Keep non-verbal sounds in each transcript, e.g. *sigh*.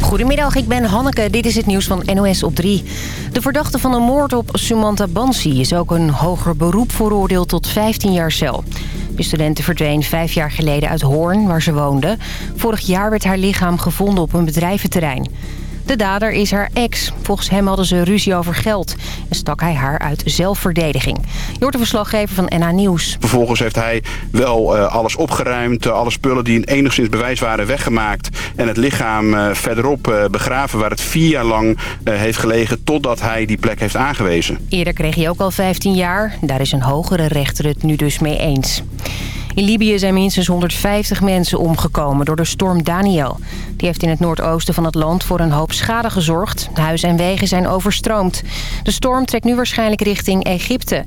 Goedemiddag, ik ben Hanneke. Dit is het nieuws van NOS op 3. De verdachte van een moord op Sumanta Bansi is ook een hoger beroep veroordeeld tot 15 jaar cel. De studente verdween vijf jaar geleden uit Hoorn, waar ze woonde. Vorig jaar werd haar lichaam gevonden op een bedrijventerrein. De dader is haar ex. Volgens hem hadden ze ruzie over geld. En stak hij haar uit zelfverdediging. Je de verslaggever van NA Nieuws. Vervolgens heeft hij wel uh, alles opgeruimd. Uh, alle spullen die in enigszins bewijs waren weggemaakt. En het lichaam uh, verderop begraven waar het vier jaar lang heeft gelegen. Totdat hij die plek heeft aangewezen. Eerder kreeg hij ook al 15 jaar. Daar is een hogere rechter het nu dus mee eens. In Libië zijn minstens 150 mensen omgekomen door de storm Daniel. Die heeft in het noordoosten van het land voor een hoop schade gezorgd. Huizen en wegen zijn overstroomd. De storm trekt nu waarschijnlijk richting Egypte.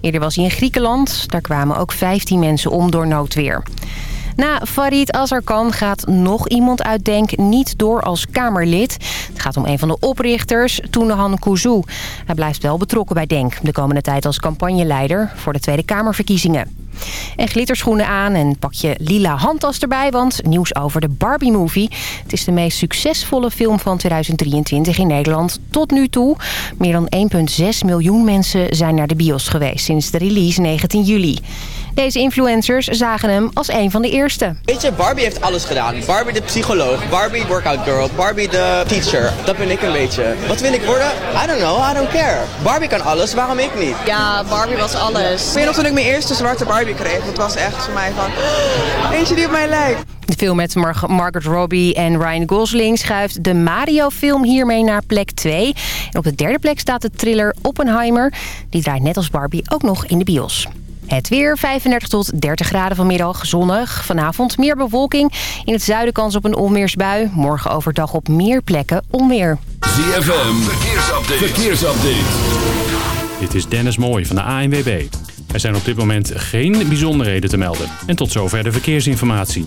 Eerder was hij in Griekenland. Daar kwamen ook 15 mensen om door noodweer. Na Farid Azarkan gaat nog iemand uit Denk niet door als Kamerlid. Het gaat om een van de oprichters, Toenehan Kuzu. Hij blijft wel betrokken bij Denk de komende tijd als campagneleider voor de Tweede Kamerverkiezingen. En glitterschoenen aan en pak je lila handtas erbij, want nieuws over de Barbie-movie. Het is de meest succesvolle film van 2023 in Nederland tot nu toe. Meer dan 1,6 miljoen mensen zijn naar de bios geweest sinds de release 19 juli. Deze influencers zagen hem als een van de eerste. Weet je, Barbie heeft alles gedaan. Barbie de psycholoog, Barbie workout girl, Barbie de teacher. Dat ben ik een beetje. Wat wil ik worden? I don't know, I don't care. Barbie kan alles, waarom ik niet? Ja, Barbie was alles. Ik weet nog toen ik mijn eerste zwarte Barbie kreeg. Het was echt voor mij van, eentje die op mij lijkt. De film met Mar Margaret Robbie en Ryan Gosling schuift de Mario-film hiermee naar plek 2. En op de derde plek staat de thriller Oppenheimer. Die draait net als Barbie ook nog in de bios. Het weer 35 tot 30 graden vanmiddag, zonnig. Vanavond meer bewolking. In het zuiden kans op een onweersbui. Morgen overdag op meer plekken onweer. ZFM, verkeersupdate. verkeersupdate. Dit is Dennis Mooij van de ANWB. Er zijn op dit moment geen bijzonderheden te melden. En tot zover de verkeersinformatie.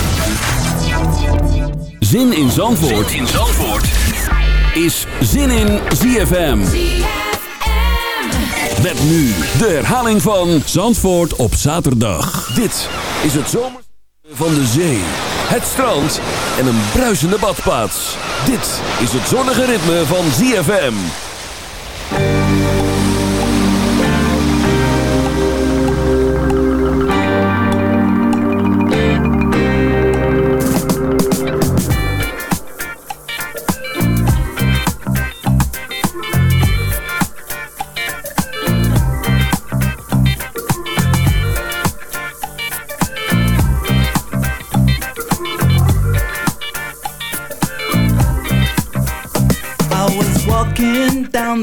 Zin in Zandvoort, zin in Zandvoort. is Zin in ZFM. Met nu de herhaling van Zandvoort op zaterdag. Dit is het zomer van de zee, het strand en een bruisende badplaats. Dit is het zonnige ritme van ZFM.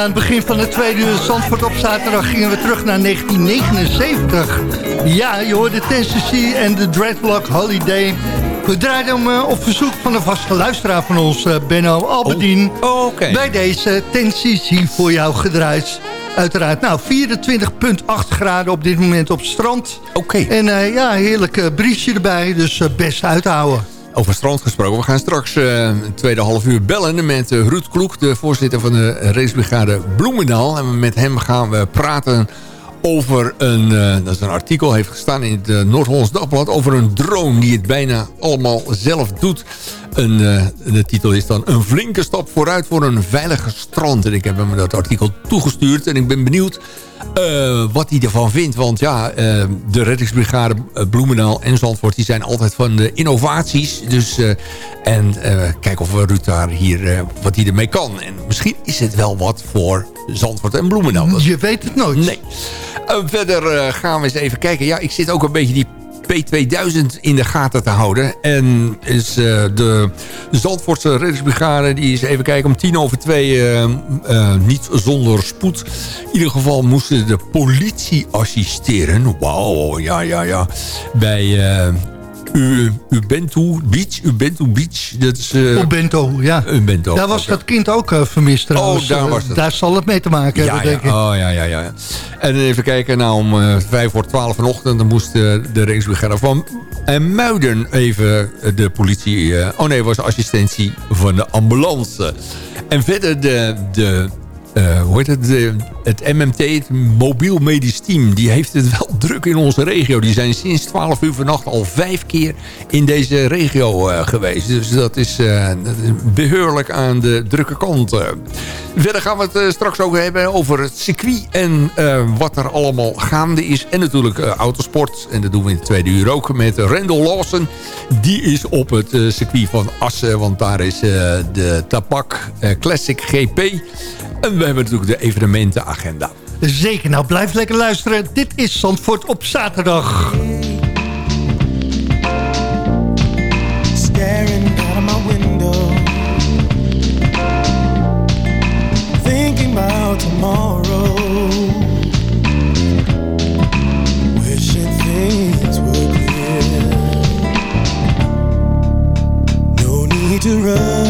Aan het begin van de tweede uur Zandvoort op zaterdag gingen we terug naar 1979. Ja, je hoorde Tennessee en de Dreadlock Holiday. We draaiden hem eh, op verzoek van een vaste luisteraar van ons, eh, Benno Albedien. Oh. Bij deze Tennessee voor jou gedraaid. Uiteraard, nou, 24,8 graden op dit moment op het strand. Oké. En eh, ja, heerlijk briesje erbij, dus best uithouden. Over strand gesproken. We gaan straks uh, een tweede half uur bellen met uh, Ruud Kloek, de voorzitter van de racebrigade Bloemendaal. En met hem gaan we praten over een, uh, dat is een artikel, heeft gestaan in het Noord-Hollands Dagblad... over een drone die het bijna allemaal zelf doet. En, uh, de titel is dan een flinke stap vooruit voor een veiliger strand. En ik heb hem dat artikel toegestuurd en ik ben benieuwd uh, wat hij ervan vindt. Want ja, uh, de reddingsbrigade Bloemendaal en Zandvoort... die zijn altijd van de innovaties. Dus, uh, en kijk of Ruud daar hier, wat hij ermee kan. En misschien is het wel wat voor Zandvoort en Bloemendaal. Je weet het nooit. Nee. verder gaan we eens even kijken. Ja, ik zit ook een beetje die P2000 in de gaten te houden. En is uh, de Zandvoortse reddingsbrigade, die is even kijken om tien over twee, uh, uh, niet zonder spoed. In ieder geval moesten de politie assisteren. Wauw, ja, ja, ja. Bij U, Ubuntu Beach. Ubuntu Beach. Dat is, uh, Ubuntu, ja. Ubuntu, daar was okay. dat kind ook uh, vermist trouwens. Oh, daar was. Daar zal het mee te maken ja, hebben, ja. denk ik. Oh, ja, ja, ja. En even kijken, nou om vijf voor twaalf vanochtend... dan moest de racebrigade van en Muiden even de politie... oh nee, was assistentie van de ambulance. En verder de... de heet het? Het MMT, het Mobiel Medisch Team, die heeft het wel *laughs* druk in onze regio. Die zijn sinds 12 uur vannacht al vijf keer in deze regio eh, geweest. Dus dat is, dat is behoorlijk aan de drukke kant. Verder gaan we het straks ook hebben over het circuit en wat er allemaal gaande is. En natuurlijk autosport. En dat doen we in het tweede uur ook met Randall Lawson. Die is op het circuit van Assen, want daar is de Tabak Classic GP. En we hebben natuurlijk de evenementenagenda. Zeker, nou blijf lekker luisteren. Dit is Zandvoort op zaterdag. staring out of my window, thinking about tomorrow, wishing things were clear. No need to rush.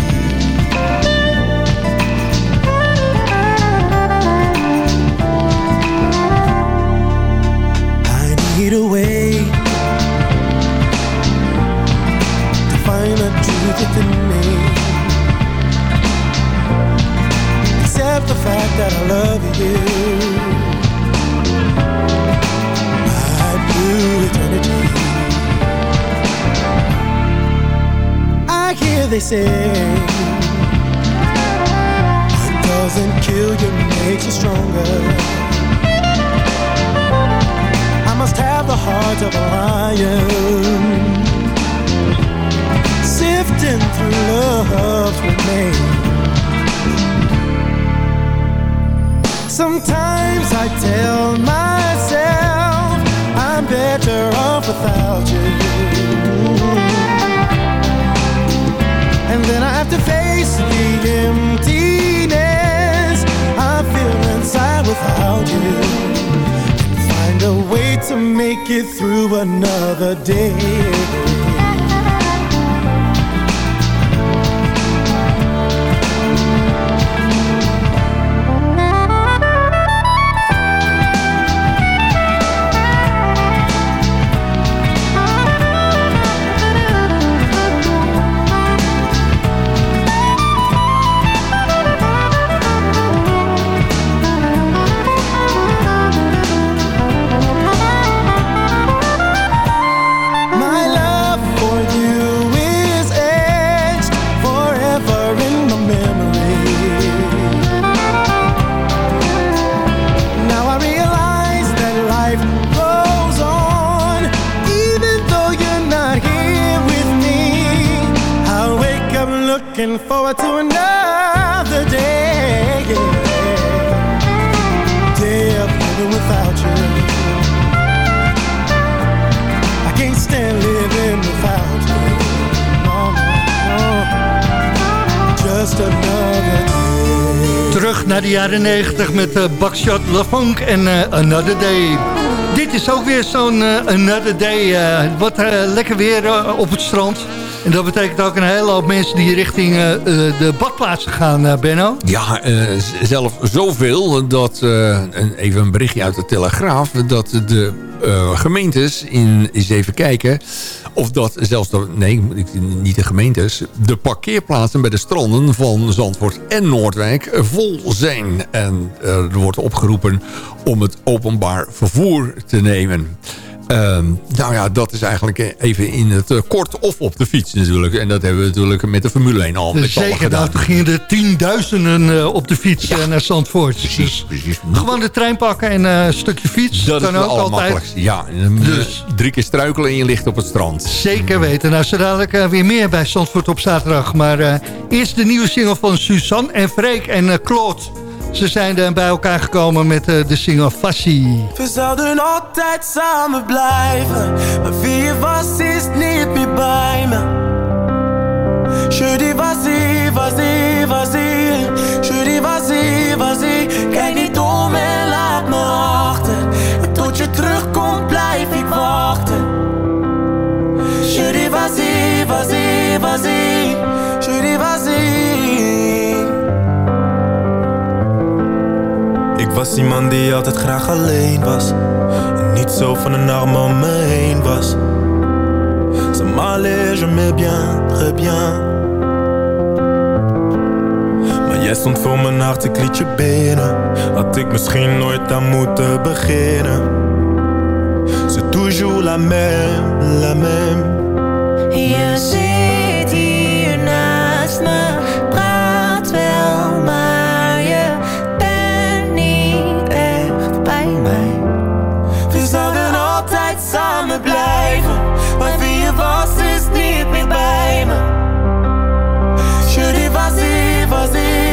Looking forward to another day. Day of living without you. I can't stand living without you. No, no, no. Just another day. Terug naar de jaren 90 met uh, Buckshot LaFunk en eh, Another Day. Dit is ook weer zo'n eh, Another Day. eh, wat eh, lekker weer eh, op het strand. En dat betekent ook een hele hoop mensen die richting eh, eh, de badplaatsen gaan, eh, Benno. Ja, z- zelf zoveel dat, even een berichtje uit de Telegraaf... dat de gemeentes, in, eens even kijken... of dat zelfs, de, nee, niet de gemeentes... de parkeerplaatsen bij de stranden van Zandvoort en Noordwijk vol zijn. En er wordt opgeroepen om het openbaar vervoer te nemen... Ehm, nou ja, dat is eigenlijk even in het eh, kort of op de fiets natuurlijk. En dat hebben we natuurlijk met de Formule 1 al met Zeker, gedaan. nou, toen gingen er tienduizenden eh, op de fiets eh, naar Zandvoort. Precies, precies. Gewoon de trein pakken en een stukje fiets. Dat is kan ook altijd. Ja, Dus. drie keer struikelen en je ligt op het strand. Zeker weten. Nou, zo dadelijk weer meer bij Zandvoort op zaterdag. Maar eerst de nieuwe single van Suzanne en Freek en eh, Claude. Ze zijn er bij elkaar gekomen met eh, de single Fassi. We zouden altijd samen blijven. Maar wie was is niet meer bij me. Je dis vas-y, vas-y, vas-y. Je dis vas-y. Kijk niet om en laat me achter. En tot je terugkomt blijf ik wachten. Vas-y, vas-y. Ik was iemand die altijd graag alleen was. En niet zo van een arm om me heen was. Ça m'allait, je m'ai bien, très bien. Maar jij stond voor mijn hart, ik liet je binnen. Had ik misschien nooit aan moeten beginnen. C'est toujours la même, la même. Je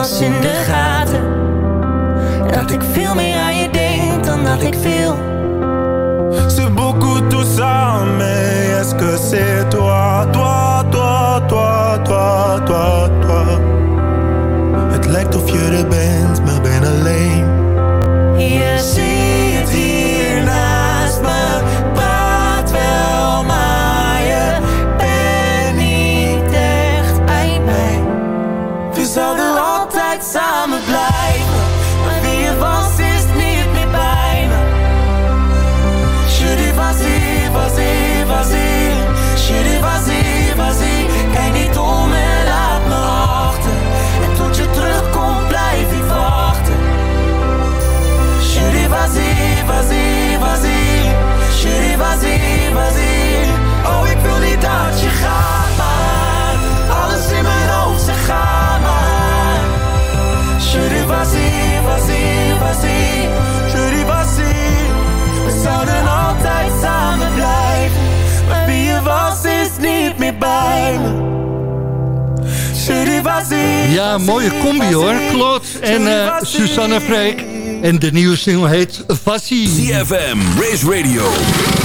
pas in de gaten. Dat ik veel meer aan je denk dan dat ik veel. C'est beaucoup tout ça, mais est-ce que c'est toi, toi, toi, toi, toi, toi, toi Het lijkt of je er bent, maar Susanne Freek. En de nieuwe single heet Fassi. CFM, Race Radio,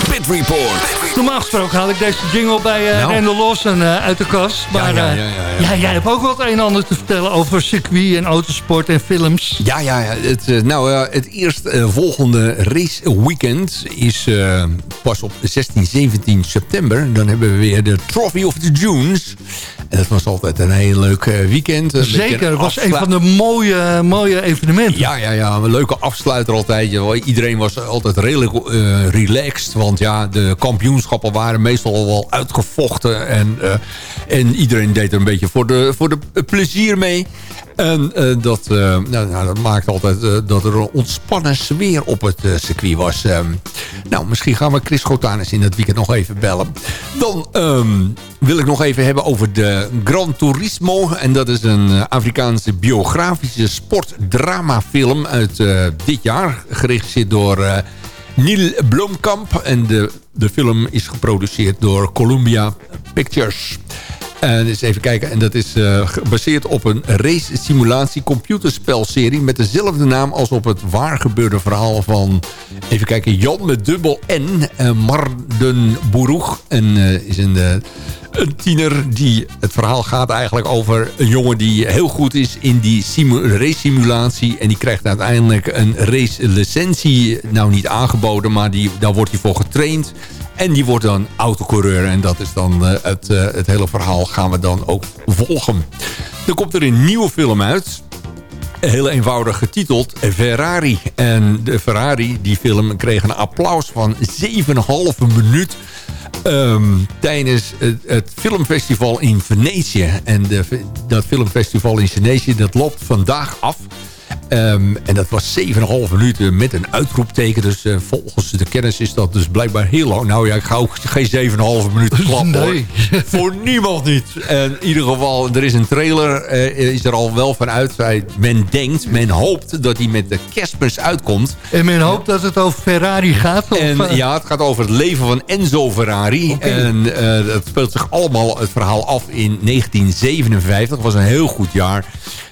Pit Report. Normaal gesproken haal ik deze jingle bij eh Nou. Randall Lawson eh, uit de kast. Maar ja, eh, ja, ja, ja. jij hebt ook wel het een en ander te vertellen over circuit en autosport en films. Ja, ja, ja. Het, nou, eh, het eerst eh, volgende race weekend is pas op 16, 17 september. Dan hebben we weer de Trophy of the Dunes. En dat was altijd een heel leuk weekend. Zeker, het was een van de mooie, mooie evenementen. Ja, ja, ja. Een leuke afsluiter altijd. Iedereen was altijd redelijk relaxed. Want ja, de kampioenschappen waren meestal al wel uitgevochten. En, eh, en iedereen deed er een beetje voor de, voor de plezier mee. En eh, dat, eh, nou, nou, dat maakt altijd dat er een ontspannen sfeer op het circuit was. Ehm, nou, misschien gaan we Chris Gotanis in dat weekend nog even bellen. Dan ehm, wil ik nog even hebben over de Gran Turismo. En dat is een Afrikaanse biografische sportdramafilm uit dit jaar. Geregisseerd door Neil Blomkamp. En de, de film is geproduceerd door Columbia Pictures. En eens even kijken. En dat is eh, gebaseerd op een race simulatie computerspelserie... met dezelfde naam als op het waar gebeurde verhaal van... even kijken, Jan met dubbel N. Uh, Marden Boeroeg. En eh, is een... tiener die... Het verhaal gaat eigenlijk over een jongen die heel goed is in die race simulatie. En die krijgt uiteindelijk een race licentie. Nou niet aangeboden, maar die, daar wordt hij voor getraind. En die wordt dan autocoureur. En dat is dan het, het hele verhaal gaan we dan ook volgen. Dan komt er een nieuwe film uit. Heel eenvoudig getiteld Ferrari. En de Ferrari, die film, kreeg een applaus van 7,5 minuut Ehm, tijdens het, het filmfestival in Venetië. En de, dat filmfestival in Venetië dat loopt vandaag af. Ehm, en dat was 7,5 minuten met een uitroepteken. Dus eh, volgens de kennis is dat dus blijkbaar heel lang. Nou ja, ik ga ook geen 7,5 minuten *laughs* klappen Nee. hoor. *laughs* Voor niemand niet. En in ieder geval, er is een trailer, eh, is er al wel van uit. Men denkt, men hoopt dat die met de kerstmis uitkomt. En men hoopt dat het over Ferrari gaat? Of, En eh, ja, het gaat over het leven van Enzo Ferrari. En dat speelt zich allemaal het verhaal af in 1957. Dat was een heel goed jaar.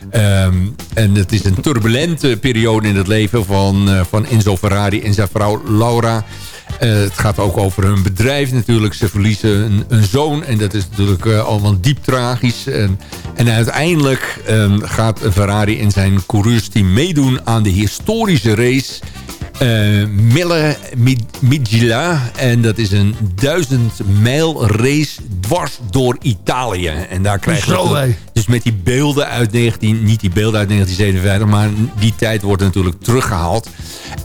Ehm, en het is een turbulente periode in het leven van, eh, van Enzo Ferrari en zijn vrouw Laura. Eh, het gaat ook over hun bedrijf natuurlijk. Ze verliezen een, zoon en dat is natuurlijk eh, allemaal diep tragisch. En, en uiteindelijk ehm, gaat Ferrari en zijn coureursteam meedoen aan de historische race... eh Mille Miglia. En dat is een duizend mijl race dwars door Italië. En daar krijgen we... Zo, dus- met die beelden uit 19... Niet die beelden uit 1957, maar die tijd wordt natuurlijk teruggehaald.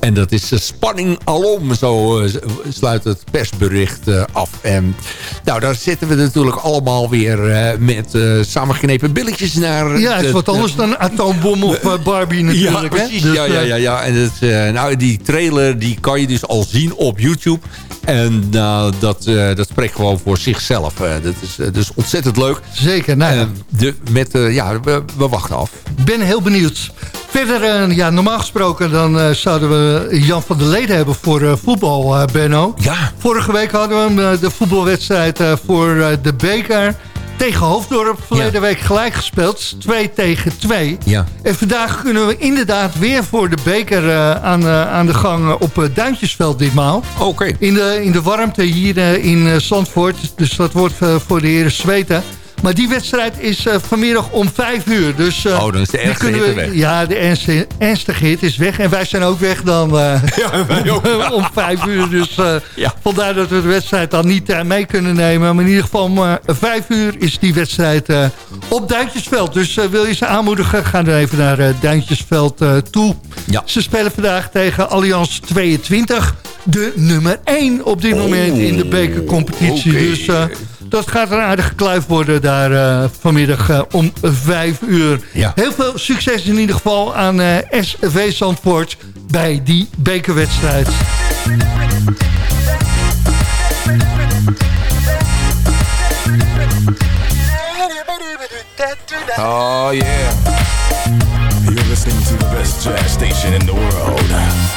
En dat is spanning alom, zo eh, sluit het persbericht eh, af. En nou, daar zitten we natuurlijk allemaal weer met samengeknepen billetjes naar. ja, het is wat anders dan een atoombom of Barbie natuurlijk. ja, hè? precies. Dus, ja, ja, ja, ja. En het, nou, die trailer die kan je dus al zien op YouTube. En nou, dat, eh, dat spreekt gewoon voor zichzelf. Eh, dat is eh, dus ontzettend leuk. Zeker, nou ja. Eh, de, met, eh, ja, we, we wachten af. ben heel benieuwd. Verder, eh, ja, normaal gesproken dan eh, zouden we Jan van der Leden hebben voor eh, voetbal, eh, Benno. Ja. Vorige week hadden we hem, eh, de voetbalwedstrijd eh, voor eh, de beker tegen Hoofddorp. Verleden week gelijk gespeeld, 2 tegen 2. Ja. En vandaag kunnen we inderdaad weer voor de beker eh, aan, eh, aan de gang op eh, Duintjesveld ditmaal. Oké. In, de, in de warmte hier in Zandvoort. Dus dat wordt voor de heren zweten. Maar die wedstrijd is eh, vanmiddag om vijf uur. Dus, eh, Oh, dan is de die ergste kunnen hitte we- weg. Ja, de ernstige, ernstige hit is weg. En wij zijn ook weg dan eh, *laughs* *laughs* om vijf uur. Dus vandaar dat we de wedstrijd dan niet mee kunnen nemen. Maar in ieder geval om eh, vijf uur is die wedstrijd op Duintjesveld. Dus wil je ze aanmoedigen, ga dan even naar Duintjesveld toe. Ze spelen vandaag tegen Allianz 22. De nummer 1 op dit moment in de bekercompetitie. oké. Dus dat gaat een aardige kluif worden daar eh, vanmiddag eh, om vijf uur. Ja. Heel veel succes in ieder geval aan eh, SV Zandvoort bij die bekerwedstrijd. Oh yeah. You're listening to the best jazz station in the world.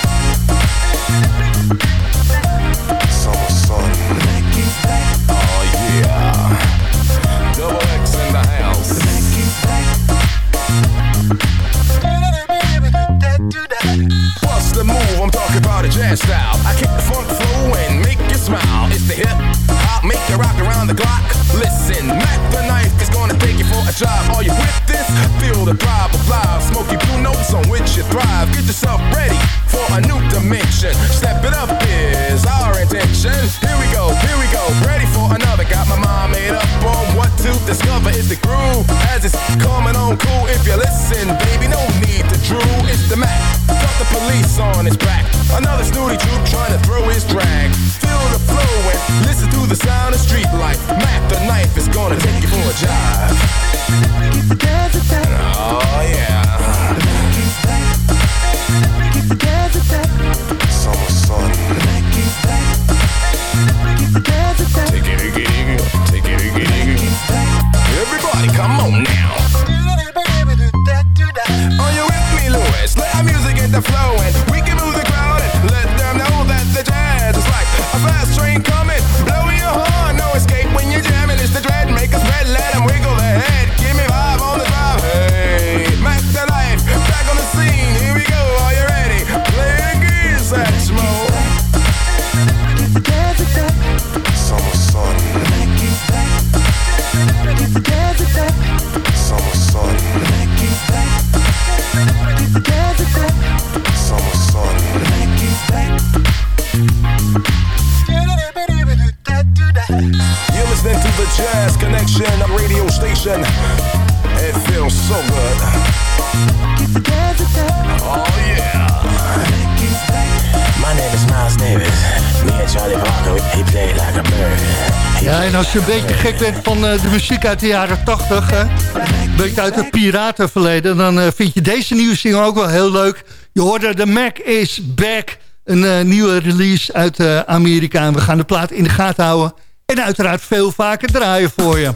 Ja, en als je een beetje gek bent van eh, de muziek uit de jaren 80, een beetje uit het piratenverleden, dan eh, vind je deze nieuwe single ook wel heel leuk. Je hoorde The Mac is Back, een eh, nieuwe release uit Amerika. En we gaan de plaat in de gaten houden en uiteraard veel vaker draaien voor je.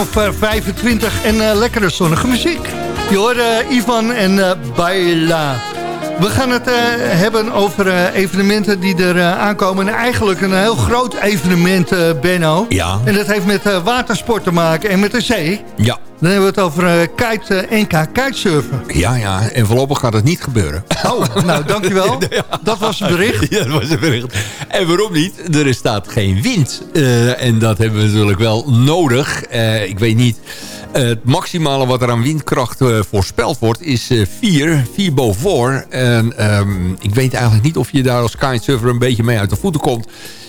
of eh, 25 en uh, lekkere zonnige muziek. Je hoorde eh, Ivan en uh, Baila. We gaan het hebben over evenementen die er aankomen. Eigenlijk een heel groot evenement, Benno. Ja. En dat heeft met watersport te maken en met de zee. Ja. Dan hebben we het over kite, NK kitesurfen. Ja, ja. En voorlopig gaat het niet gebeuren. Oh, nou, dankjewel. *laughs* Dat was het bericht. Ja, dat was het bericht. En waarom niet? Er staat geen wind. Eh, en dat hebben we natuurlijk wel nodig. Eh, ik weet niet... het maximale wat er aan windkracht eh, voorspeld wordt is 4, 4 boven. En ehm, ik weet eigenlijk niet of je daar als kitesurfer een beetje mee uit de voeten komt.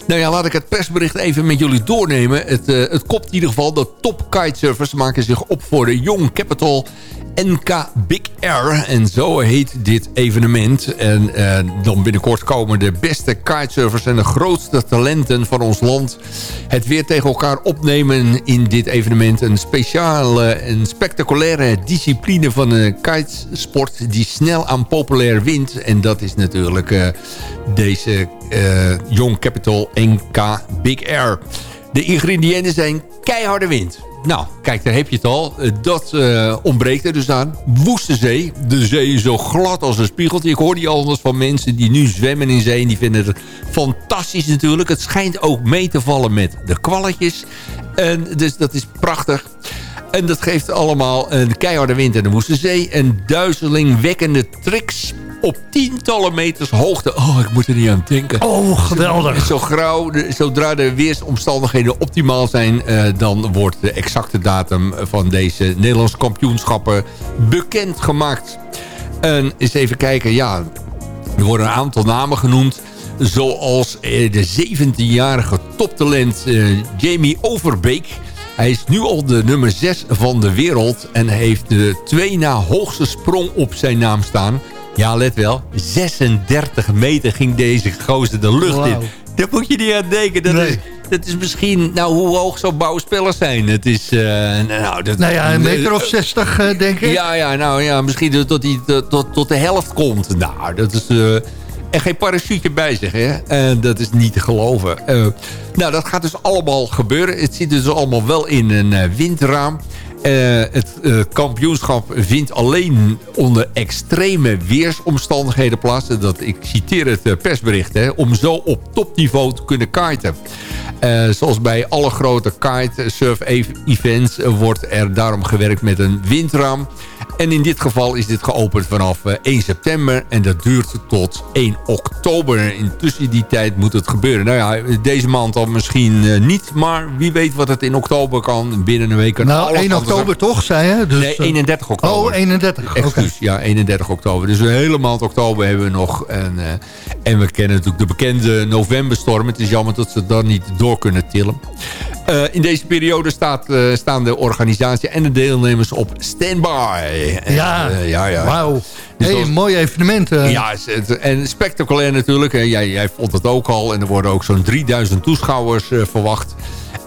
Nou ja, laat ik het persbericht even met jullie doornemen. Het, het kopt in ieder geval dat top kitesurfers maken zich op voor de Young Capital NK Big Air. En zo heet dit evenement. En eh, dan binnenkort komen de beste kitesurfers en de grootste talenten van ons land... het weer tegen elkaar opnemen in dit evenement. Een speciale en spectaculaire discipline van de kitesport... die snel aan populair wint. En dat is natuurlijk eh, deze eh, Young Capital NK Big Air. De ingrediënten zijn keiharde wind. Nou, kijk, daar heb je het al. Eh, Dat eh, ontbreekt er dus aan. Woeste zee. De zee is zo glad als een spiegeltje. Ik hoor die al van mensen die nu zwemmen in zee. En die vinden het fantastisch natuurlijk. Het schijnt ook mee te vallen met de kwalletjes. En dus dat is prachtig. En dat geeft allemaal een keiharde wind en de woeste zee. En duizelingwekkende tricks op tientallen meters hoogte. Oh, ik moet er niet aan denken. Oh, geweldig. Zo grauw, zodra de weersomstandigheden optimaal zijn... eh, dan wordt de exacte datum van deze Nederlandse kampioenschappen bekendgemaakt. En eens even kijken, ja, er worden een aantal namen genoemd... zoals eh, de 17-jarige toptalent eh, Jamie Overbeek... Hij is nu al de nummer 6 van de wereld... en heeft de twee na hoogste sprong op zijn naam staan. Ja, let wel. 36 meter ging deze gozer de lucht in. Daar moet je niet aan denken. Dat, is, dat is misschien... Nou, hoe hoog zou bouwspellers zijn? Het is... eh, nou, dat, Nou ja, een meter of zestig, eh, denk ik. ja, ja, nou ja, misschien tot, die, tot, tot, de helft komt. Nou, dat is... eh en geen parachute bij zich, hè. En dat is niet te geloven. Eh, nou, dat gaat dus allemaal gebeuren. Het zit dus allemaal wel in een eh, windraam. Eh, het eh, kampioenschap vindt alleen onder extreme weersomstandigheden plaats. Dat, ik citeer het eh, persbericht, hè, om zo op topniveau te kunnen. Eh, zoals bij alle grote kitesurf-events wordt er daarom gewerkt met een windraam. En in dit geval is dit geopend vanaf eh, 1 september en dat duurt tot 1 oktober. Intussen die tijd moet het gebeuren. Nou ja, deze maand al misschien eh, niet, maar wie weet wat het in oktober kan. Binnen een week kan Nou, alles 1 anders oktober toch, zei je? Dus, nee, eh, 31 oktober. Oh, 31, oké. Excuus, ja, 31 oktober. Dus een hele maand oktober hebben we nog. En, eh, en we kennen natuurlijk de bekende novemberstorm. Het is jammer dat ze dan niet door kunnen tillen. Eh, in deze periode staat, eh, staan de organisatie en de deelnemers op standby. Ja, eh, ja, ja. wauw. Dus Hey, een mooi evenement. ja, en spectaculair natuurlijk. Jij, jij vond het ook al. En er worden ook zo'n 3000 toeschouwers verwacht.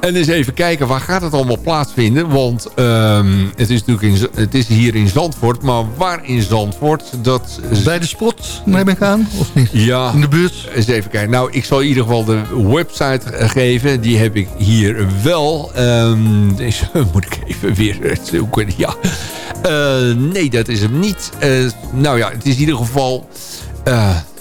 En eens even kijken, waar gaat het allemaal plaatsvinden? Want ehm, het, is natuurlijk in, het is hier in Zandvoort. Maar waar in Zandvoort? Dat, Bij de spot, neem ik aan, of niet? ja, In de buurt? eens even kijken. Nou, ik zal in ieder geval de website eh, geven. Die heb ik hier wel. Ehm, deze *laughs* moet ik even weer zoeken. Ja. Eh, nee, dat is hem niet. Eh, nou ja, het is in ieder geval...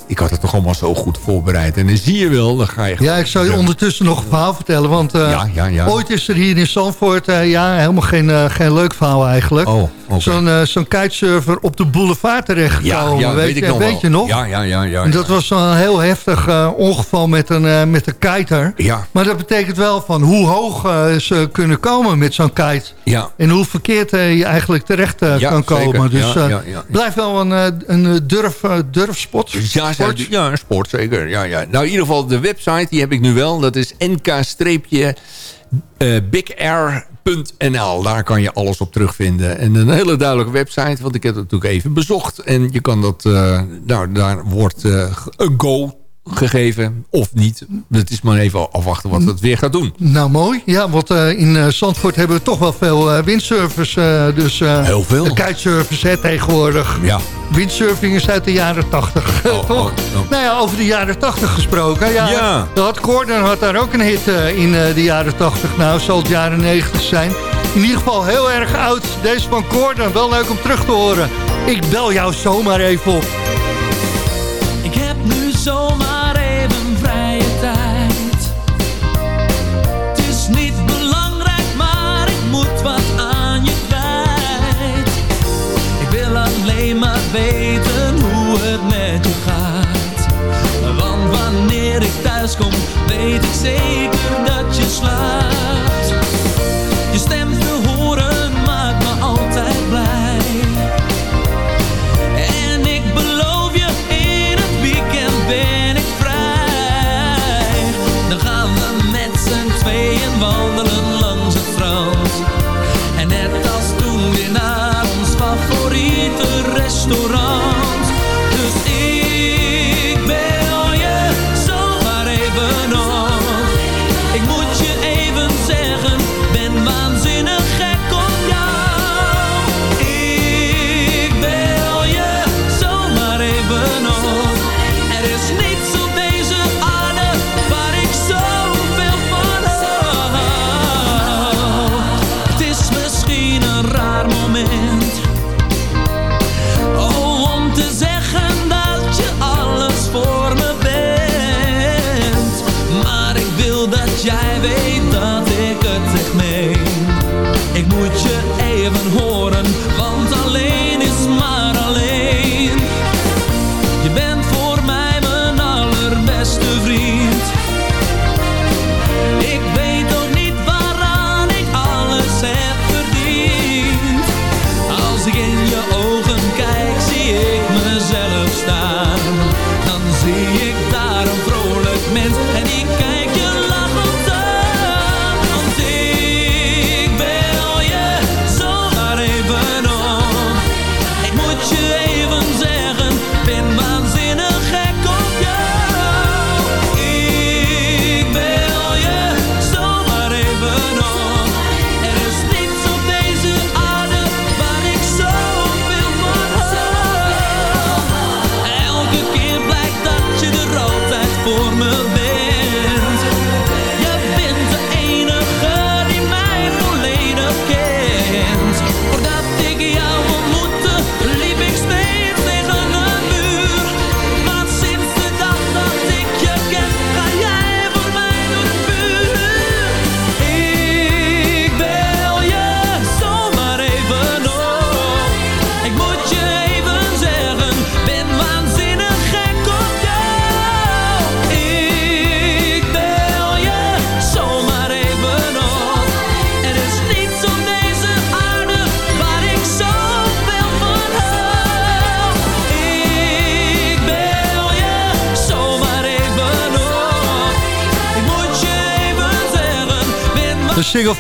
ik had het toch allemaal zo goed voorbereid. En dan zie je wel, dan ga je... Ja, ik zal je ondertussen nog een verhaal vertellen. Want eh, Ja, ja, ja. ooit is er hier in Zandvoort... eh, ja, helemaal geen, eh, geen leuk verhaal eigenlijk. Oh. Zo'n zo'n kitesurfer op de boulevard terechtgekomen. Ja, weet, weet ik je, nog weet je nog? Ja, ja, ja. ja, En dat was een heel heftig ongeval met een, met een kiter. Ja. Maar dat betekent wel van hoe hoog ze kunnen komen met zo'n kite. Ja. En hoe verkeerd je eigenlijk terecht kan zeker. komen. Dus blijft wel een, een durf, durfspot. Ja, Sport. ja, sport zeker. Ja, ja. Nou, in ieder geval de website, die heb ik nu wel. Dat is nk-bigair.nl. Daar kan je alles op terugvinden. En een hele duidelijke website, want ik heb het natuurlijk even bezocht. En je kan dat, eh, nou, daar wordt eh, een go gegeven of niet. Het is maar even afwachten wat het weer gaat doen. Nou, mooi. Ja, want eh, in eh, Zandvoort hebben we toch wel veel eh, windsurfers. eh, dus, Heel veel. de Kitesurfers hè, tegenwoordig. Ja. Windsurfing is uit de jaren 80, *laughs* toch? oh, oh. Nou ja, over de jaren 80 gesproken. Ja, Ja. Had Gordon had daar ook een hit in de jaren 80. Nou, zal het jaren 90 zijn. In ieder geval heel erg oud. Deze van Gordon, wel leuk om terug te horen. Ik bel jou zomaar even op. zomaar even vrije tijd. Het is niet belangrijk, maar ik moet wat aan je kwijt. Ik wil alleen maar weten hoe het met je gaat. Want wanneer ik thuis kom, weet ik zeker dat je slaapt.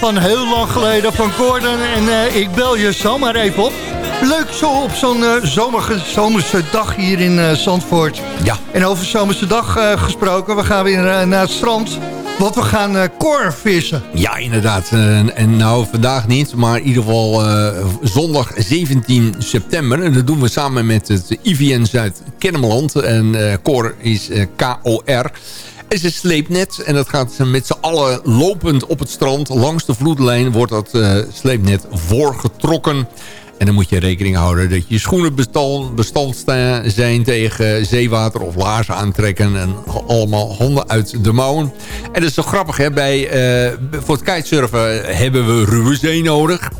Van heel lang geleden van Gordon en eh, ik bel je zomaar even op. Leuk zo op zo'n eh, zomerse dag hier in eh, Zandvoort. Ja. En over zomerse dag gesproken, we gaan weer naar het strand. Want we gaan koor vissen. Ja, inderdaad. En, en nou, vandaag niet, maar in ieder geval zondag 17 september. En dat doen we samen met het IVN Zuid-Kennemerland. En Cor is KOR. Is een sleepnet en dat gaat met z'n allen lopend op het strand. Langs de vloedlijn wordt dat eh, sleepnet voorgetrokken. En dan moet je rekening houden dat je schoenen bestand, bestand sta- zijn tegen zeewater of laarzen aantrekken. En allemaal handen uit de mouwen. En dat is zo grappig, hè? Bij, eh, voor het kitesurfen hebben we ruwe zee nodig.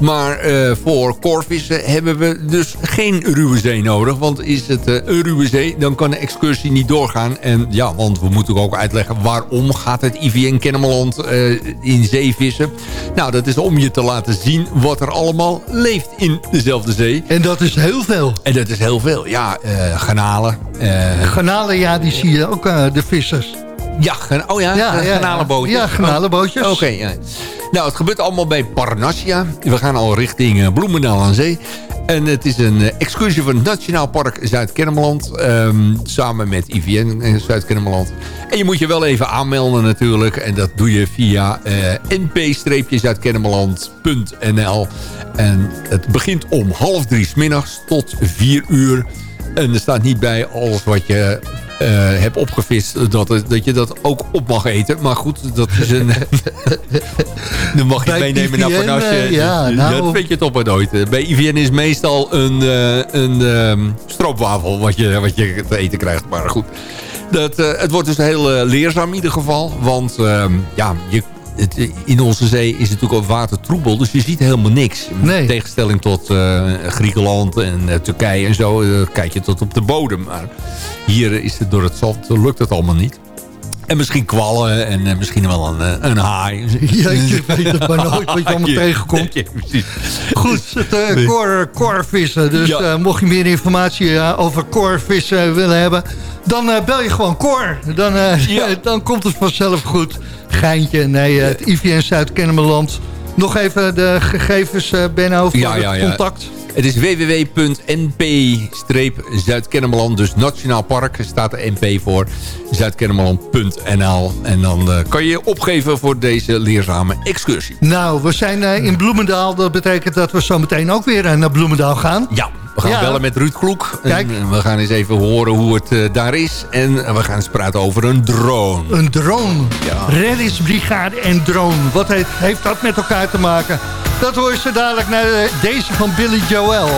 Maar eh, voor koorvissen hebben we dus geen ruwe zee nodig. Want is het eh, een ruwe zee, dan kan de excursie niet doorgaan. En ja, want we moeten ook uitleggen waarom gaat het IVN Kennemerland eh, in zee vissen. Nou, dat is om je te laten zien wat er allemaal leeft in dezelfde zee. En dat is heel veel. En dat is heel veel. Ja, eh garnalen. Garnalen, ja, die zie je ook, de vissers. Ja, oh ja, Ja, ja, ja, garnalenbootjes. ja. Oh, Oké, ja. Nou, het gebeurt allemaal bij Parnassia. We gaan al richting eh, Bloemendaal aan zee. En het is een eh, excursie van het Nationaal Park Zuid-Kennemerland. ehm, samen met IVN Zuid-Kennemerland. En je moet je wel even aanmelden natuurlijk. En dat doe je via eh, np-zuidkennemerland.nl. En het begint om half drie 's middags tot vier uur. En er staat niet bij alles wat je eh, hebt opgevist... Dat, dat je dat ook op mag eten. Maar goed, dat is een... *laughs* dan mag je Bij meenemen naar IVN, Panasje. eh, ja, nou- Dat weet je toch maar nooit. Bij IVN is meestal een, eh, een ehm, stroopwafel wat je, wat je te eten krijgt. Maar goed. Dat, het wordt dus heel leerzaam in ieder geval. Want ehm, ja, je, het, in onze zee is natuurlijk ook water troebel. Dus je ziet helemaal niks. In tegenstelling tot eh, Griekenland en eh, Turkije en zo. eh, kijk je tot op de bodem. Maar hier is het door het zand lukt het allemaal niet. En misschien kwallen en eh, misschien wel een, eh, een haai. *laughs* Ja, je weet het maar nooit wat je *laughs* allemaal tegenkomt. ja, precies. Goed, *laughs* het corevissen. Dus Ja. mocht je meer informatie eh, over corevissen willen hebben... dan bel je gewoon Cor. Dan, dan komt het vanzelf goed. Geintje, nee, het IVN Zuid-Kennemerland. Nog even de gegevens, Benno, voor Ja, ja, het ja. contact. Het is www.np-zuidkennemerland. Dus Nationaal Park staat de NP voor. Zuidkennemerland.nl. En dan eh, kan je je opgeven voor deze leerzame excursie. Nou, we zijn eh, in Bloemendaal. Dat betekent dat we zo meteen ook weer eh, naar Bloemendaal gaan. Ja, we gaan Ja. bellen met Ruud Kloek. Kijk. En, we gaan eens even horen hoe het daar is. En we gaan eens praten over een drone. Een drone. Ja. Reddingsbrigade en drone. Wat heeft, heeft dat met elkaar te maken? Dat hoor je zo dadelijk naar eh, deze van Billy Joel.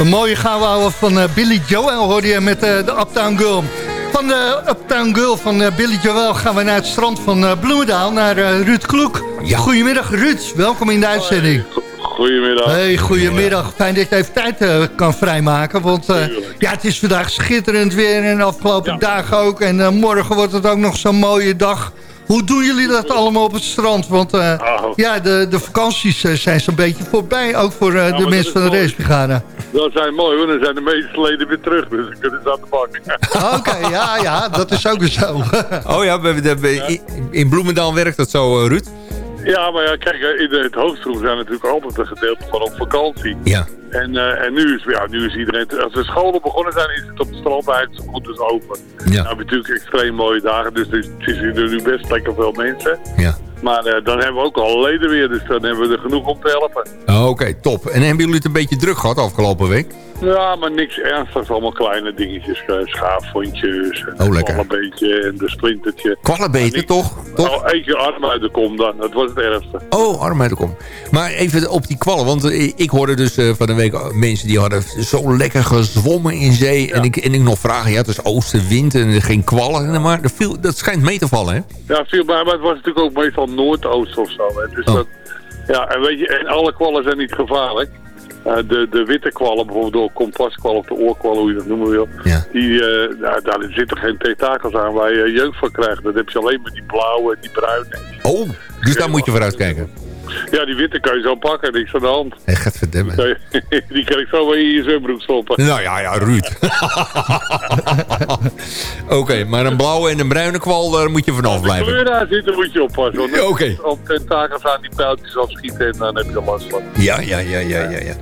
Een mooie gouden van eh, Billy Joel hoorde je met eh, de Uptown Girl. Van de Uptown Girl van eh, Billy Joel gaan we naar het strand van Bloemendaal, naar Ruud Kloek. Goedemiddag Ruud, welkom in de uitzending. Goedemiddag. Hey, goedemiddag. Fijn dat je even tijd kan vrijmaken. Want ja, het is vandaag schitterend weer en de afgelopen dagen ook. En morgen wordt het ook nog zo'n mooie dag. Hoe doen jullie dat allemaal op het strand? Want eh, ja, de, de vakanties eh, zijn zo'n beetje voorbij. Ook voor eh, de mensen van de racebrigade. Dat zijn mooi, want dan zijn de meeste leden weer terug, dus dan kunnen ze aan de bak. *laughs* Oké, ja, ja, dat is ook zo. *laughs* Oh ja, in- in Bloemendaal werkt dat zo, Ruud? Ja, maar ja, kijk, in het hoofdgroep zijn natuurlijk altijd een gedeelte van op vakantie. Ja. En, eh, en nu, is, ja, nu is iedereen... Als de scholen begonnen zijn, is het op het strand eigenlijk zo goed als open. Ja. Nou, we hebben natuurlijk extreem mooie dagen, dus er het er nu best lekker veel mensen. Ja. Maar eh, dan hebben we ook al leden weer, dus dan hebben we er genoeg om te helpen. Oh, Oké, top. En hebben jullie het een beetje druk gehad afgelopen week? Ja, maar niks ernstigs. Allemaal kleine dingetjes. eh, Schaafvondjes. En Oh, lekker. Een beetje en de splintertje. Kwallenbeten, toch? toch? Nou, keer arm uit de kom dan. Dat was het ergste. Oh, arm uit de kom. Maar even op die kwallen, want eh, ik hoorde dus van de week mensen die hadden zo lekker gezwommen in zee. En, ik, en ik nog vragen, ja, het is oostenwind en geen kwallen. Maar dat, viel, dat schijnt mee te vallen, hè? Ja, veel bij, maar het was natuurlijk ook meestal noordoost of zo. Hè. Dus Oh. dat, ja, en weet je, en alle kwallen zijn niet gevaarlijk. Eh, de, de witte kwallen, bijvoorbeeld de kompaskwal of de oorkwal, hoe je dat noemen wil. Die, eh, nou, daar zitten geen tentakels aan waar je jeuk van krijgt. Dat heb je alleen met die blauwe, die bruine. Oh, dus daar moet je voor uitkijken. Ja, die witte kan je zo pakken, niks aan de hand. Hé, gaat verdemmen. *laughs* Die kan ik zo weer in je zwembroek stoppen. Nou ja, ja, Ruud. *laughs* Oké, maar een blauwe en een bruine kwal, daar moet je vanaf kleur blijven. daar zit, dan moet je oppassen. Want oké. Op tentakels aan die pijltjes afschieten en dan heb je last van. Ja, ja, ja, ja, ja. ja.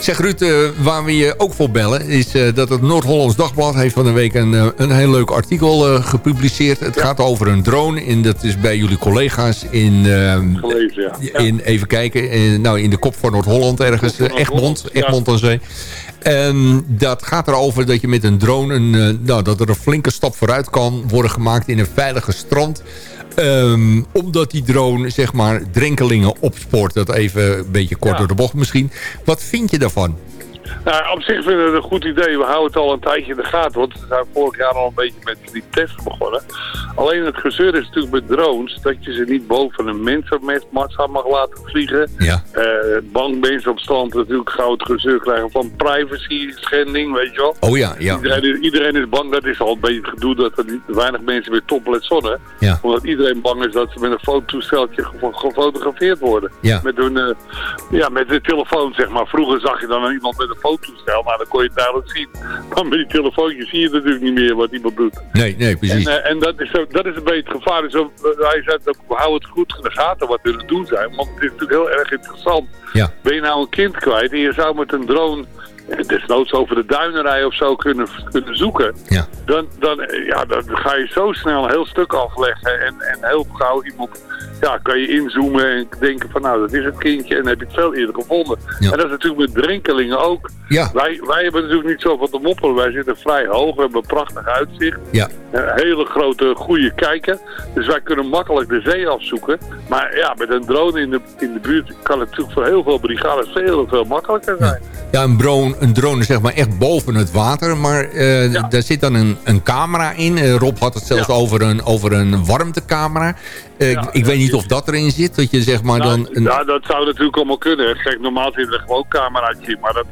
Zeg Ruud, eh, waar we je ook voor bellen... is eh, dat het Noord-Hollands Dagblad heeft van de week een, eh, een heel leuk artikel gepubliceerd. Het gaat over een drone en dat is bij jullie collega's in... Gelezen, ja. in even kijken, in, nou in de kop van Noord-Holland ergens, eh, Egmond, Egmond aan zee. En dat gaat erover dat je met een drone, een, nou, dat er een flinke stap vooruit kan worden gemaakt in een veilige strand. Ehm, omdat die drone, zeg maar, drenkelingen opspoort. Dat even een beetje kort door de bocht misschien. Wat vind je daarvan? Nou, op zich vind ik het een goed idee. We houden het al een tijdje in de gaten. Want we zijn vorig jaar al een beetje met die testen begonnen. Alleen het gezeur is natuurlijk met drones... dat je ze niet boven een mensenmassa mag laten vliegen. Ja. Eh, bang mensen op strand natuurlijk gauw het gezeur krijgen van privacy schending, weet je wel. Oh ja, ja. Iedereen, is, iedereen is bang, dat is al een beetje het gedoe dat er niet, weinig mensen weer topless zonnen. Ja. Omdat iedereen bang is dat ze met een fototoesteltje gefo- gefotografeerd worden. Ja. Met, hun, eh, ja, met de telefoon, zeg maar. Vroeger zag je dan iemand met een fototoestel, maar dan kon je het duidelijk zien. Maar met die telefoontjes zie je natuurlijk niet meer wat iemand doet. Nee, nee, precies. En, eh, en dat, is, zo- dat is een beetje het gevaar. Dus ook, we houden het goed in de gaten wat we doen zijn. Want het is natuurlijk heel erg interessant. Ja. Ben je nou een kind kwijt en je zou met een drone eh, desnoods over de duinerij of zo kunnen, kunnen zoeken. Ja. Dan, dan, eh, ja, dan ga je zo snel een heel stuk afleggen en, en heel gauw iemand ja, kan je inzoomen en denken van nou dat is het kindje en heb je het veel eerder gevonden. Ja. En dat is natuurlijk met drenkelingen ook. Ja. Wij, wij hebben natuurlijk niet zoveel te mopperen. Wij zitten vrij hoog, we hebben een prachtig uitzicht. Ja. Een hele grote, goede kijker. Dus wij kunnen makkelijk de zee afzoeken. Maar ja, met een drone in de, in de buurt kan het natuurlijk voor heel veel brigades veel, veel makkelijker zijn. Ja, een drone, een drone is zeg maar echt boven het water. Maar eh, daar zit dan een, een camera in. Eh, Rob had het zelfs over, een, over een warmtecamera. Eh, ik, ik weet niet of dat erin zit. Dat je zeg maar Nou, dan... Een, ja, dat zou natuurlijk allemaal kunnen. Kijk, normaal zit er gewoon cameraatje. Maar dat,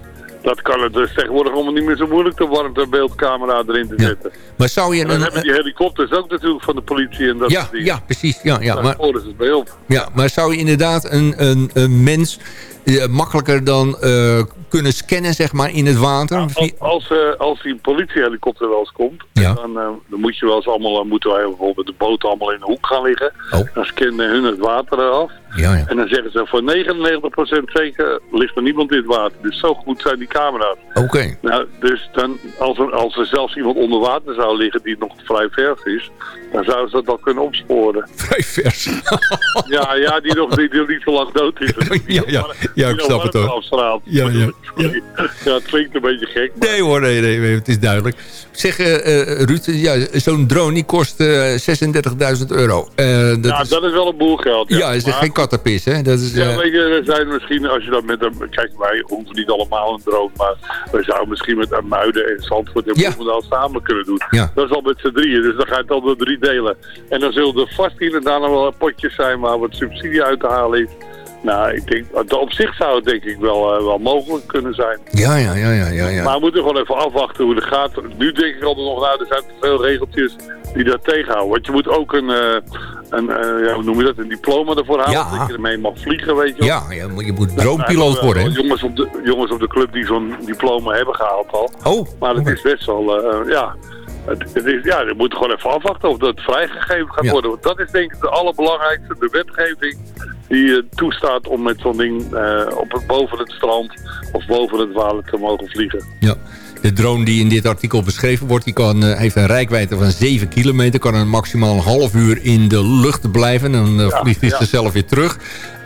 dat kan het dus tegenwoordig allemaal niet meer zo moeilijk de warmtebeeldcamera erin te zetten. maar zou je En dan een... hebben die helikopters ook natuurlijk van de politie en dat ja, soort dingen. ja, precies. Ja, ja, Daar maar, ze het bij op. ja, maar zou je inderdaad een, een, een mens eh, makkelijker dan eh, kunnen scannen zeg maar in het water? Als, als, eh, als die politiehelikopter wel eens komt, Ja. dan, eh, dan moet je wel eens allemaal, dan moeten wij bijvoorbeeld de boten allemaal in de hoek gaan liggen. Oh. Dan scannen hun het water eraf. Ja, ja. En dan zeggen ze voor 99% zeker ligt er niemand in het water. Dus zo goed zijn die camera's. Oké. Nou, dus dan, als er, als er zelfs iemand onder water zou liggen die nog vrij vers is, dan zouden ze dat al kunnen opsporen. *laughs* Vrij vers. *laughs* Ja, ja die, nog, die, die niet zo lang dood is. *laughs* ja, ja, ja, ik snap het hoor. Afstraalt. Ja, ja, ja, het klinkt een beetje gek. maar- Nee hoor, nee, nee, het is duidelijk. Zeg, eh, Ruud, ja, zo'n drone die kost eh 36.000 euro. Eh, dat ja, is, dat is wel een boelgeld. ja, is Maar- geen hè? Dat is, Ja, eh, weet je, er zijn misschien, als je dat met een... Kijk, wij hoeven niet allemaal een drone, maar we zouden misschien met Muiden en Zandvoort en Ja. Bloemendaal samen kunnen doen. Ja. Dat is al met z'n drieën, dus dan ga je het al door drie delen. En dan zullen er vast hier en daar nog wel potjes zijn waar wat subsidie uit te halen is. Nou, ik denk, op zich zou het denk ik wel, eh, wel mogelijk kunnen zijn. ja, ja, ja, ja, ja, ja. Maar we moeten gewoon even afwachten hoe het gaat. Nu denk ik altijd nog, nou, er zijn te veel regeltjes die dat tegenhouden. Want je moet ook een, eh, een eh, ja, hoe noem je dat, een diploma ervoor halen. Ja. Dat je ermee mag vliegen, weet je wel. Ja, je moet, je moet dronepiloot Nou, worden? Jongens op, de, jongens op de club die zo'n diploma hebben gehaald al. Oh, Maar het is best wel, eh, ja... Het, het is, ja, je moet gewoon even afwachten of dat vrijgegeven gaat Ja. worden. Want dat is denk ik de allerbelangrijkste, de wetgeving. die eh, toestaat om met zo'n ding eh, op het, boven het strand of boven het water te mogen vliegen. Ja. De drone die in dit artikel beschreven wordt... die kan, eh, heeft een rijkwijde van 7 kilometer. Kan een maximaal een half uur in de lucht blijven. En dan eh, vliegt hij ja. zichzelf weer terug.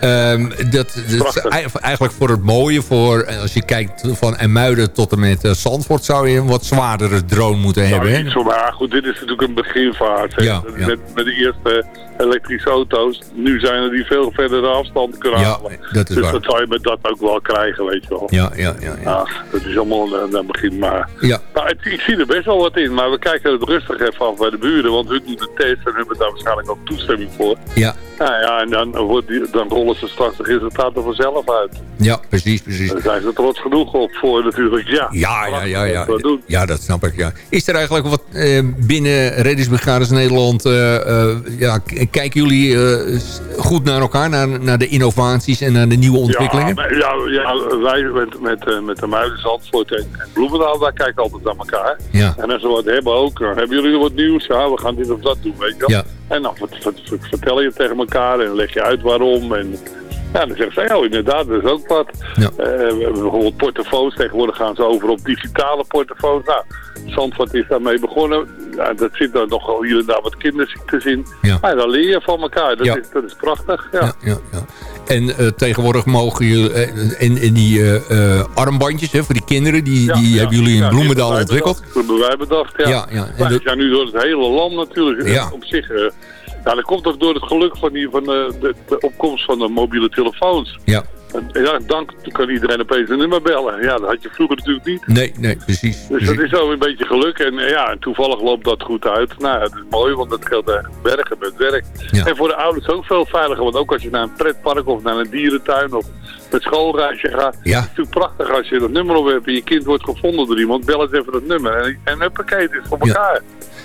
Ehm, dat, is eigenlijk voor het mooie. Voor, eh, als je kijkt van Emuiden tot en met eh, Zandvoort... zou je een wat zwaardere drone moeten hebben. Nou, Hè? niet zo, maar goed, dit is natuurlijk een beginfase. hè. Ja, ja. Met, met de eerste elektrische auto's. Nu zijn er die veel verder de afstand kunnen Ja, halen. dat is dus waar. dat zou je met dat ook wel krijgen, weet je wel. Ja, ja, ja. ja. Ja, dat is allemaal een, een begin. Maar Ja. Nou, het- ik zie er best wel wat in, maar we kijken het rustig even af bij de buren. Want hun doen de test en hebben daar waarschijnlijk ook toestemming voor. Ja, Nou ja, en dan, wordt die, dan rollen ze straks de resultaten vanzelf uit. ja, precies, precies. Daar zijn ze trots genoeg op voor natuurlijk. Ja, Ja, ja, ja, ja. Ja, dat snap ik, ja. Is er eigenlijk wat eh, binnen Reddingsbrigades Nederland... eh, eh, ja, kijken jullie eh, goed naar elkaar, naar, naar de innovaties en naar de nieuwe ontwikkelingen? Ja, ja, ja, wij met, met, met de Muiden, Zandvoort en, en Bloemendaal, wij kijken altijd naar elkaar. Ja. En als we wat hebben ook, dan hebben jullie wat nieuws? Ja, we gaan dit of dat doen, weet je wel. Ja. En dan vert- vert- vert- vertel je het tegen elkaar en leg je uit waarom. En ja, dan zeggen ze, oh inderdaad, dat is ook wat. Ja. We hebben bijvoorbeeld portofoons, tegenwoordig gaan ze over op digitale portofoons. Nou, Zandvoort is daarmee begonnen. Ja, dat zit er nog hier en daar wat kinderziektes in. Ja. Maar dan leer je van elkaar, dat, Ja. is, dat is prachtig. Ja. Ja, ja, ja. En eh, tegenwoordig mogen jullie... eh, en, en die eh, armbandjes hè, voor die kinderen... die, Ja, die ja. hebben jullie in Bloemendaal ontwikkeld. Dat hebben wij bedacht, ja. Ja, ja. En dat- zijn nu door het hele land natuurlijk. Op zich, ja, dat komt ook door het geluk van, die, van de, de, de opkomst van de mobiele telefoons. Ja. En, ja, dank kan iedereen opeens een nummer bellen. Ja, dat had je vroeger natuurlijk niet. Nee, nee, precies. Dus precies. dat is zo een beetje geluk. En eh, ja, toevallig loopt dat goed uit. Nou, dat is mooi, want dat geldt echt bergen met werk. Ja. En voor de ouders ook veel veiliger. Want ook als je naar een pretpark of naar een dierentuin of met schoolreisje gaat. Ja. Het is natuurlijk prachtig als je dat nummer op hebt en je kind wordt gevonden door iemand. Bel eens even dat nummer. En, en huppakee, het is voor Ja.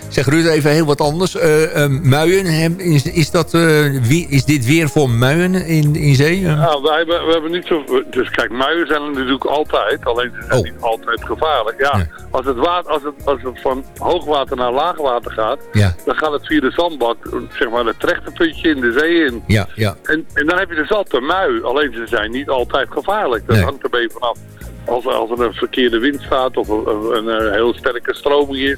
Zeg Ruud, even heel wat anders. Eh, muien, is, is, dat, eh, wie, is dit weer voor muien in, in zee? Nou, wij hebben, we hebben niet zo... Dus kijk, muien zijn er natuurlijk altijd. Alleen ze zijn Oh. niet altijd gevaarlijk. Ja, Ja. Als, het water, als, het, als het van hoogwater naar laagwater gaat... Ja. dan gaat het via de zandbak, zeg maar, het trechterpuntje in de zee in. Ja, ja. En, en dan heb je dus altijd mui. Alleen ze zijn niet altijd gevaarlijk. Dat Nee. hangt er een beetje vanaf. Als, als er een verkeerde wind staat of een, een, een heel sterke stroming is.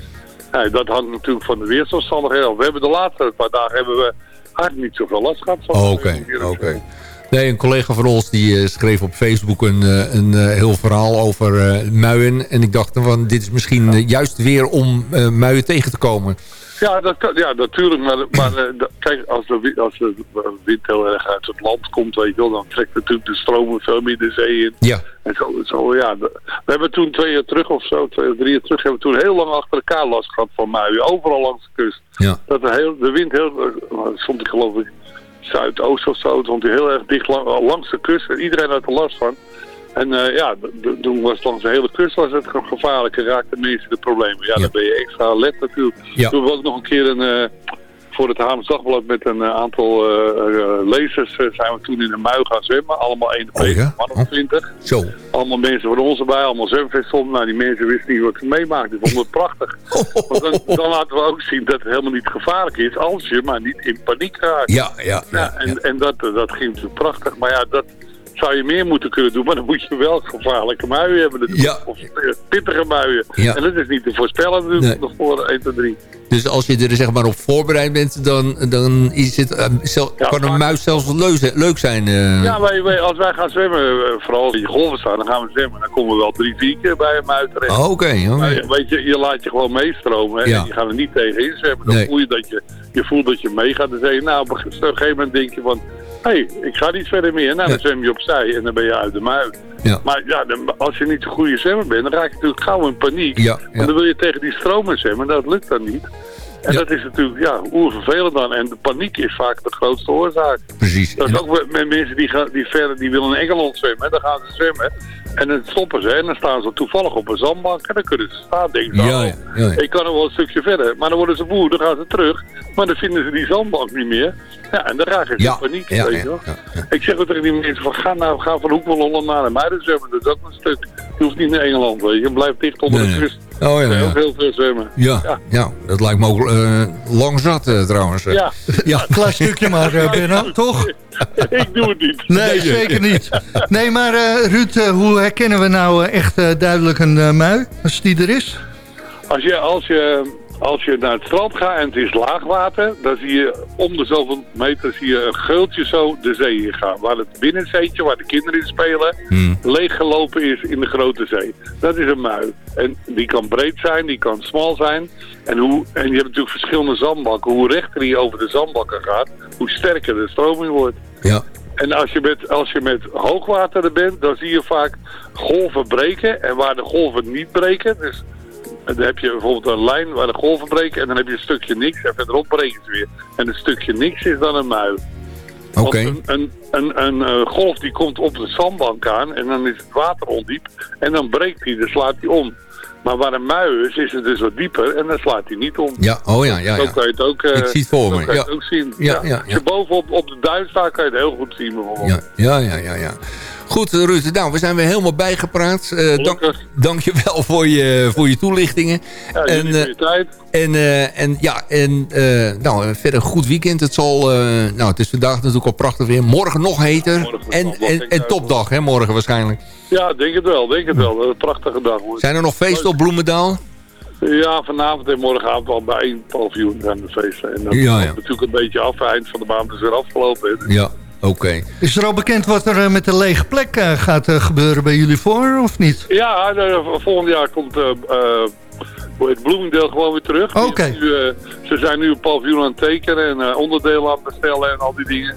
Ja, dat hangt natuurlijk van de weersomstandigheden af. We hebben de laatste paar dagen hebben we eigenlijk niet zoveel last gehad. Oh, Oké, oké. Nee, een collega van ons die eh, schreef op Facebook een, eh, een eh, heel verhaal over eh, muien. En ik dacht van, dit is misschien juist weer om eh, muien tegen te komen. Ja, dat kan, ja, natuurlijk. Maar, maar eh, kijk, als de, als de wind heel erg uit het land komt, weet je wel, dan trekt natuurlijk de stromen veel meer de zee in. Ja, En zo, zo ja. we hebben toen twee jaar terug of zo, twee of drie jaar terug, hebben we toen heel lang achter elkaar last gehad van muien. Overal langs de kust. ja. Dat de, heel, de wind heel, eh, stond ik geloof ik zuidoost of zo, stond hij heel erg dicht lang- langs de kust. En iedereen had er last van. En eh, ja, toen was langs de hele kust was het ge- gevaarlijk en raakten mensen de problemen. Ja, Ja. dan ben je extra alert natuurlijk. Ja. Toen we ook nog een keer een, eh, voor het Haams Dagblad met een eh, aantal eh, lezers zijn we toen in een mui gaan zwemmen. Allemaal één Oh ja? man of twintig. Zo. Allemaal mensen van ons erbij, allemaal zwemvesten. Nou, die mensen wisten niet wat ze meemaakten. Die vonden het prachtig. *laughs* Want dan, dan laten we ook zien dat het helemaal niet gevaarlijk is als je maar niet in paniek raakt. Ja, ja, Ja, en, en dat, dat ging natuurlijk prachtig. Maar ja, dat zou je meer moeten kunnen doen. Maar dan moet je wel gevaarlijke muien hebben. Ja. Of eh, pittige muien. Ja. En dat is niet te voorspellen natuurlijk Nee. voor 1, 2, 3. Dus als je er zeg maar op voorbereid bent, dan, dan is het, eh, Ja, kan een muis zelfs leuk, leuk zijn. eh. Ja, wij, wij, als wij gaan zwemmen, eh, vooral die golven staan, dan gaan we zwemmen. Dan komen we wel drie, vier keer bij een muis terecht. Oh, Oké, weet je, je laat je gewoon meestromen. Ja. En je gaat er niet tegen in zwemmen. Dan Nee. voel je dat je, je voelt dat je meegaat. Dan zeg je, nou, op een gegeven moment denk je van... Hé, hey, ik ga niet verder meer. Nou, dan Ja. zwem je opzij en dan ben je uit de mui. Ja. Maar ja, dan- als je niet zo'n goede zwemmer bent, dan raak je natuurlijk gauw in paniek. Ja, Want dan wil je tegen die stromen zwemmen, dat lukt dan niet. En Ja. dat is natuurlijk, ja, oervervelend dan. En de paniek is vaak de grootste oorzaak. Precies. Dat is ook met- mensen die, gaan, die verder, die willen in Engeland zwemmen. Dan gaan ze zwemmen. En dan stoppen ze. En dan staan ze toevallig op een zandbank. En dan kunnen ze staan. Denken ze, Ja, ja, ja, ja. ik kan nog wel een stukje verder. Maar dan worden ze boer. Dan gaan ze terug. Maar dan vinden ze die zandbank niet meer. Ja, en dan raken ze in paniek. weet je wel. Ik zeg ook tegen die mensen van ga nou ga van Hoek van Holland naar de Muiden zwemmen. Dat is ook een stuk. Je hoeft niet naar Engeland. Weet je. Blijft dicht onder Nee, de kust. Oh ja, Heel ja. heel veel zwemmen. Ja, ja. dat lijkt me ook eh, lang zat eh, trouwens. Ja. *laughs* ja. Klein stukje maar, eh, Benno, toch? *laughs* Ik doe het niet. Nee, zeker niet. Nee, maar eh, Ruud, hoe herkennen we nou echt duidelijk een mui, als die er is? Als je, als, je, als je naar het strand gaat en het is laagwater, dan zie je om de zoveel meter zie je een geultje zo de zee in gaan. Waar het binnenzeetje, waar de kinderen in spelen, leeggelopen is in de grote zee. Dat is een mui. En die kan breed zijn, die kan smal zijn. En, hoe, en je hebt natuurlijk verschillende zandbakken. Hoe rechter die over de zandbakken gaat, hoe sterker de stroming wordt. Ja. En als je, met, als je met hoogwater er bent, dan zie je vaak golven breken. En waar de golven niet breken, dus dan heb je bijvoorbeeld een lijn waar de golven breken en dan heb je een stukje niks en verderop breken ze weer. En een stukje niks is dan een mui. Oké. Een, een, een, een eh, golf die komt op de zandbank aan en dan is het water ondiep en dan breekt hij, dan slaat hij om. Maar waar een mui is, is het dus wat dieper en dan slaat hij niet om. Ja, oh ja, ja, Zo ja. kan je het ook, eh, Ik zie het voor zo me, kan je ja. het ook zien. Ja, ja, Als ja. je bovenop op de duin staat, kan je het heel goed zien bijvoorbeeld. Ja, ja, ja, ja. ja. Goed, Ruud. Nou, we zijn weer helemaal bijgepraat. Eh dank, dank je wel voor je, voor je toelichtingen. Ja, en, jullie voor je tijd. En, eh, en ja, en nou, verder een goed weekend. Het zal, nou, het is vandaag natuurlijk al prachtig weer. Morgen nog heter. en, en, en topdag, hè, morgen waarschijnlijk. Ja, denk het wel, denk het wel. Een prachtige dag. Zijn er nog feesten op Bloemendaal? Ja, vanavond en morgenavond al bij één paviljoen zijn de feesten. En dat Ja, ja. natuurlijk een beetje af. Eind van de maand is weer afgelopen. hè. Ja, oké. Is er al bekend wat er eh, met de lege plek eh, gaat eh, gebeuren bij jullie voor, of niet? Ja, volgend jaar komt uh, heet Bloomingdale gewoon weer terug. Oké. Eh, ze zijn nu een paviljoen aan het tekenen en eh, onderdelen aan het bestellen en al die dingen.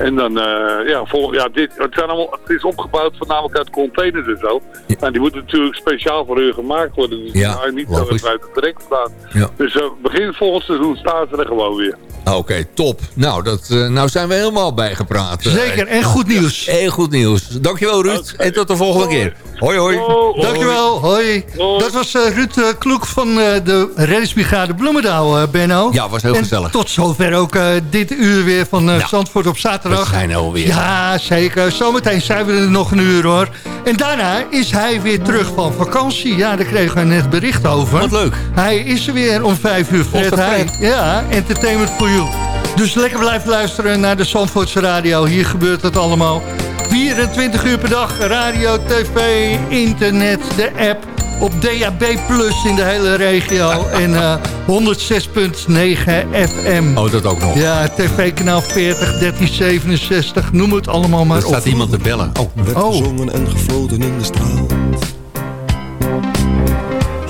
En dan, eh, ja, vol, ja dit, het, zijn allemaal, het is opgebouwd voornamelijk uit containers en zo. En die moeten natuurlijk speciaal voor hun gemaakt worden. Dus die Ja, gaan niet zo uit het trek staan. Ja. Dus eh, begin volgend seizoen staan ze er gewoon weer. Oké, top. Nou, dat, eh, nou zijn we helemaal bijgepraat. Zeker, en goed nieuws. Heel goed nieuws. Dankjewel Ruud. En tot de volgende keer. Hoi hoi. Dankjewel, hoi. Dat was eh, Ruud Kloek van eh, de reddingsbrigade Bloemendaal, eh, Benno. Ja, was heel En gezellig. tot zover ook eh, dit uur weer van Zandvoort op zaterdag. We zijn er alweer. Ja, zeker. Zometeen zijn we er nog een uur hoor. En daarna is hij weer terug van vakantie. Ja, daar kregen we net bericht over. Wat leuk. Hij is er weer om vijf uur, Fred. Hij-. Ja, Entertainment for You. Dus lekker blijven luisteren naar de Zandvoortse radio. Hier gebeurt het allemaal. 24 uur per dag, radio, tv, internet, de app. Op DAB Plus in de hele regio. en eh 106.9 FM. Oh, dat ook nog. Ja, tv-kanaal 40, 1367, noem het allemaal maar Er staat op. iemand te bellen. Oh. werd Oh. gezongen en gefloten in de straat.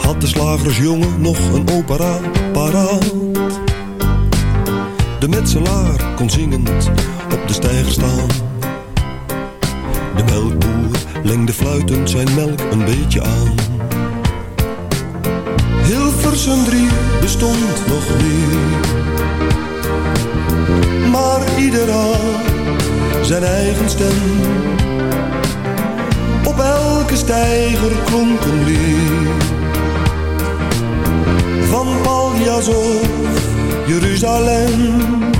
Had de slagersjongen nog een opera paraat? De metselaar kon zingend op de steiger staan. De melkboer lengde fluitend zijn melk een beetje aan. Hilversum 3 bestond nog niet. Maar ieder had zijn eigen stem. Op elke steiger klonk een lied. Van Paljas of Jeruzalem.